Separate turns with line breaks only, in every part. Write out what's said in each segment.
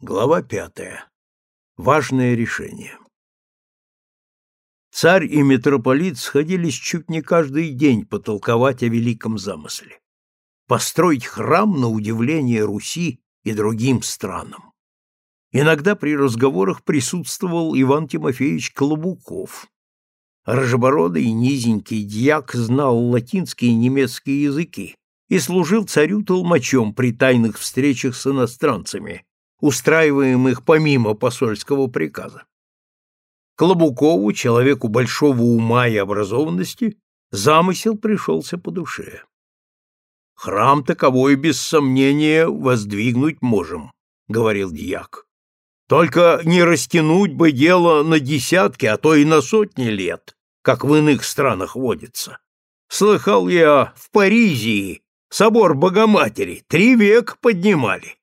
Глава пятая. Важное решение. Царь и митрополит сходились чуть не каждый день потолковать о великом замысле. Построить храм на удивление Руси и другим странам. Иногда при разговорах присутствовал Иван Тимофеевич Клобуков. Рожебородый низенький дьяк знал латинский и немецкий языки и служил царю толмачом при тайных встречах с иностранцами, устраиваемых помимо посольского приказа. Клобукову, человеку большого ума и образованности, замысел пришелся по душе. «Храм таковой, без сомнения, воздвигнуть можем», — говорил дьяк. «Только не растянуть бы дело на десятки, а то и на сотни лет, как в иных странах водится. Слыхал я, в Паризе собор Богоматери три века поднимали.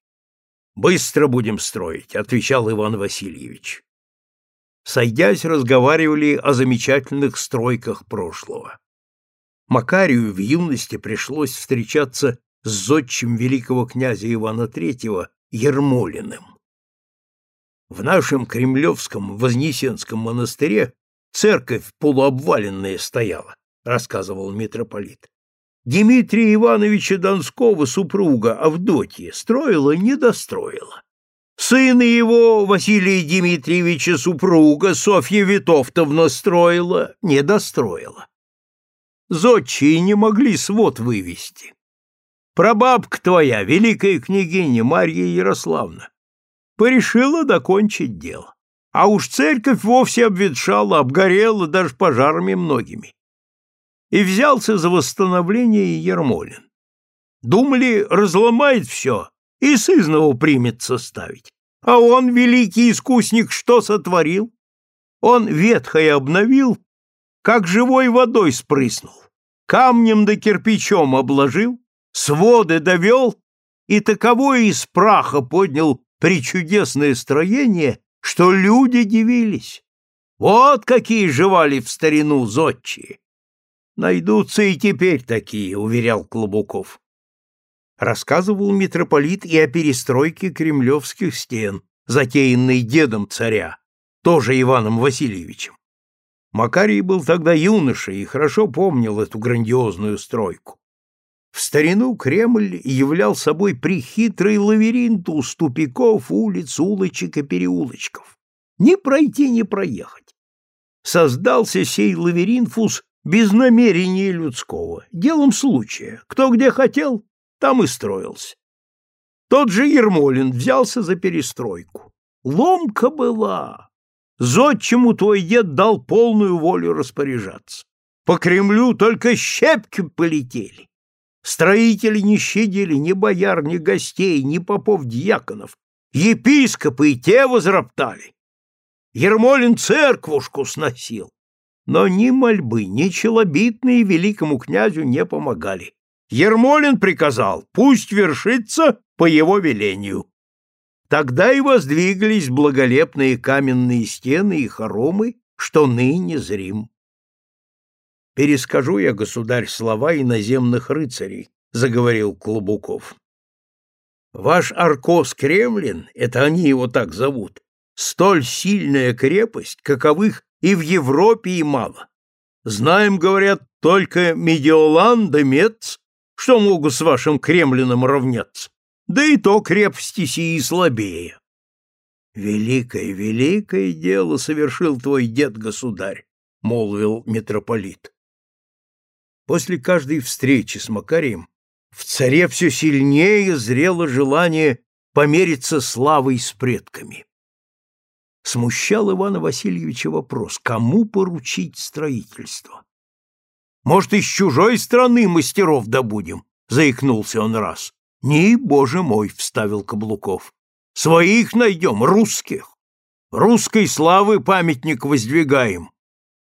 Быстро будем строить, отвечал Иван Васильевич. Сойдясь, разговаривали о замечательных стройках прошлого. Макарию в юности пришлось встречаться с зодчим великого князя Ивана III Ермолиным. В нашем Кремлевском Вознесенском монастыре церковь полуобваленная стояла, рассказывал митрополит. Дмитрия Ивановича Донского супруга Авдотья строила, не достроила. Сына его, Василия Дмитриевича супруга, Софья Витовтовна строила, не достроила. Зодчие не могли свод вывести. Прабабка твоя, великая княгиня Марья Ярославна, порешила докончить дело. А уж церковь вовсе обветшала, обгорела даже пожарами многими и взялся за восстановление Ермолин. Думали, разломает все и сызново примется ставить. А он, великий искусник, что сотворил? Он ветхое обновил, как живой водой спрыснул, камнем да кирпичом обложил, своды довел и таковое из праха поднял причудесное строение, что люди дивились. Вот какие жевали в старину зодчие! Найдутся и теперь такие, уверял Клобуков. Рассказывал митрополит и о перестройке кремлевских стен, затеянной дедом царя, тоже Иваном Васильевичем. Макарий был тогда юношей и хорошо помнил эту грандиозную стройку. В старину Кремль являл собой прихитрый лабиринт у тупиков, улиц, улочек и переулочков. Ни пройти, ни проехать. Создался сей лабиринфус без намерения людского, делом случая. Кто где хотел, там и строился. Тот же Ермолин взялся за перестройку. Ломка была. Зодчему твой дед дал полную волю распоряжаться. По Кремлю только щепки полетели. Строители не щадили ни бояр, ни гостей, ни попов-дьяконов. Епископы и те возроптали. Ермолин церквушку сносил. Но ни мольбы, ни челобитные великому князю не помогали. Ермолин приказал, пусть вершится по его велению. Тогда и воздвигались благолепные каменные стены и хоромы, что ныне зрим. Перескажу я, государь, слова иноземных рыцарей, заговорил Клобуков. Ваш Аркос Кремлин, это они его так зовут, столь сильная крепость, каковых и в Европии мало. Знаем, говорят, только Медиолан да Мец, что могут с вашим Кремлином равняться. Да и то крепости сии слабее. Великое, великое дело совершил твой дед-государь, молвил митрополит. После каждой встречи с Макарием в царе все сильнее зрело желание помериться славой с предками. Смущал Ивана Васильевича вопрос, кому поручить строительство. «Может, из чужой страны мастеров добудем?» — заикнулся он раз. «Не, боже мой!» — вставил Каблуков. «Своих найдем, русских. Русской славы памятник воздвигаем.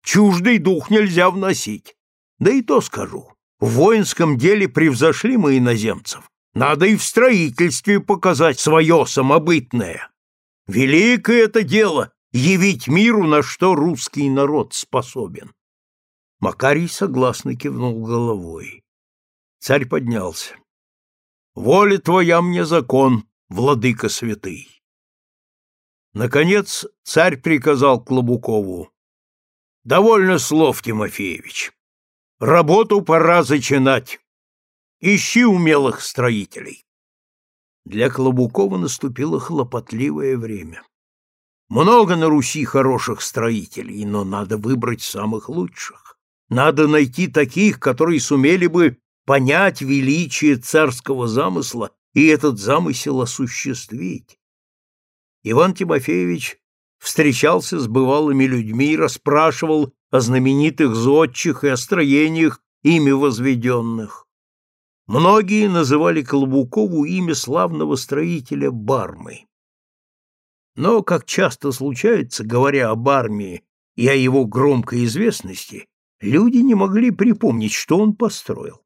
Чуждый дух нельзя вносить. Да и то скажу, в воинском деле превзошли мы иноземцев. Надо и в строительстве показать свое самобытное. Великое это дело — явить миру, на что русский народ способен. Макарий согласно кивнул головой. Царь поднялся. «Воля твоя мне закон, владыка святый. Наконец царь приказал Клобукову. «Довольно слов, Тимофеевич. Работу пора зачинать. Ищи умелых строителей». Для Клобукова наступило хлопотливое время. Много на Руси хороших строителей, но надо выбрать самых лучших. Надо найти таких, которые сумели бы понять величие царского замысла и этот замысел осуществить. Иван Тимофеевич встречался с бывалыми людьми расспрашивал о знаменитых зодчих и о строениях, ими возведенных. Многие называли Колобукову имя славного строителя Бармы. Но, как часто случается, говоря об армии и о его громкой известности, люди не могли припомнить, что он построил.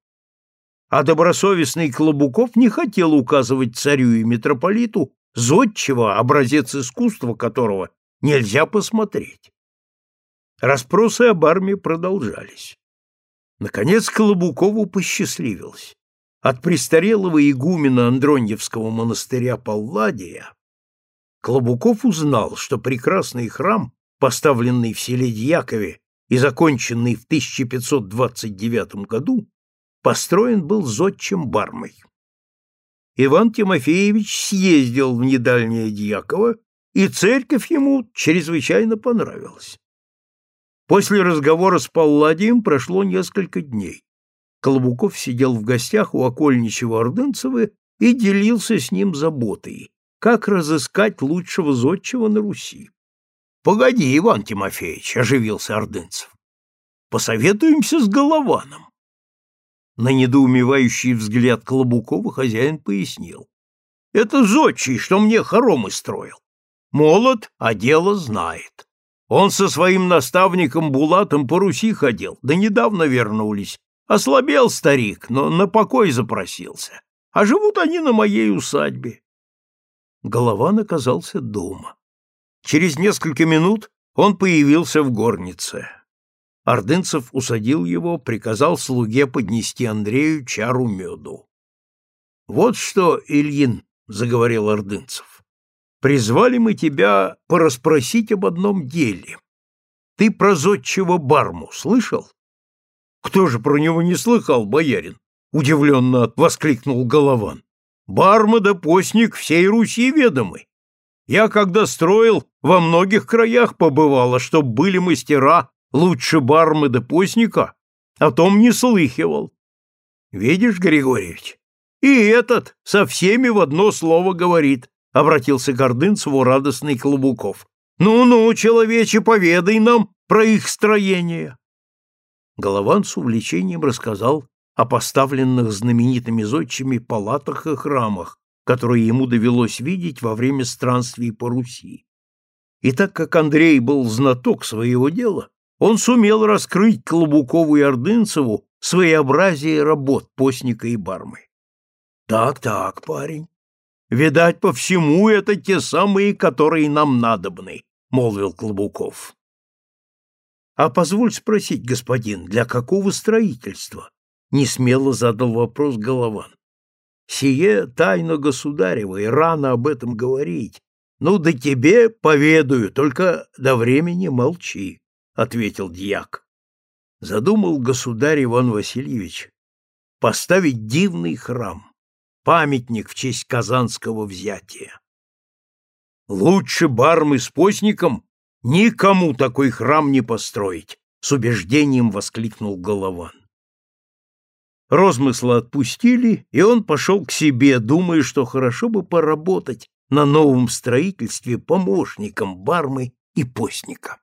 А добросовестный Клобуков не хотел указывать царю и митрополиту зодчего, образец искусства которого нельзя посмотреть. Расспросы об армии продолжались. Наконец Колобукову посчастливилось. От престарелого игумена Андроньевского монастыря Палладия Клобуков узнал, что прекрасный храм, поставленный в селе Дьякове и законченный в 1529 году, построен был зодчим Бармой. Иван Тимофеевич съездил в недальнее Дьяково, и церковь ему чрезвычайно понравилась. После разговора с Палладием прошло несколько дней. Колобуков сидел в гостях у окольничего Ордынцева и делился с ним заботой, как разыскать лучшего зодчего на Руси. — Погоди, Иван Тимофеевич, — оживился Ордынцев. — Посоветуемся с Голованом. На недоумевающий взгляд Клобукова хозяин пояснил. «Это зодчий, что мне хоромы строил. Молод, а дело знает. Он со своим наставником Булатом по Руси ходил, да недавно вернулись. Ослабел старик, но на покой запросился. А живут они на моей усадьбе». Голован оказался дома. Через несколько минут он появился в горнице. Ордынцев усадил его, приказал слуге поднести Андрею чару меду. — Вот что, Ильин, — заговорил Ордынцев, — призвали мы тебя порасспросить об одном деле. Ты про зодчего Барму слышал? — Кто же про него не слыхал, боярин? — удивленно воскликнул Голован. — Барма да постник всей Руси ведомы. Я, когда строил, во многих краях побывало, чтоб были мастера лучше бармы да постника, о том не слыхивал. Видишь, Григорьевич, и этот со всеми в одно слово говорит, — обратился к Ордынцеву радостный Клобуков. «Ну-ну, человече, поведай нам про их строение». Голован с увлечением рассказал о поставленных знаменитыми зодчими палатах и храмах, которые ему довелось видеть во время странствий по Руси. И так как Андрей был знаток своего дела, он сумел раскрыть Клобукову и Ордынцеву своеобразие работ постника и бармы. Так-так, парень. Видать, по всему это те самые, которые нам надобны, молвил Клобуков. А позволь спросить, господин, для какого строительства? Несмело задал вопрос Голован. Сие тайна государева, и рано об этом говорить. Ну, да тебе поведаю, только до времени молчи ответил дьяк. Задумал государь Иван Васильевич поставить дивный храм, памятник в честь казанского взятия. Лучше бармы с постником никому такой храм не построить, с убеждением воскликнул Голован. Розмысла отпустили, и он пошел к себе, думая, что хорошо бы поработать на новом строительстве помощником бармы и постника.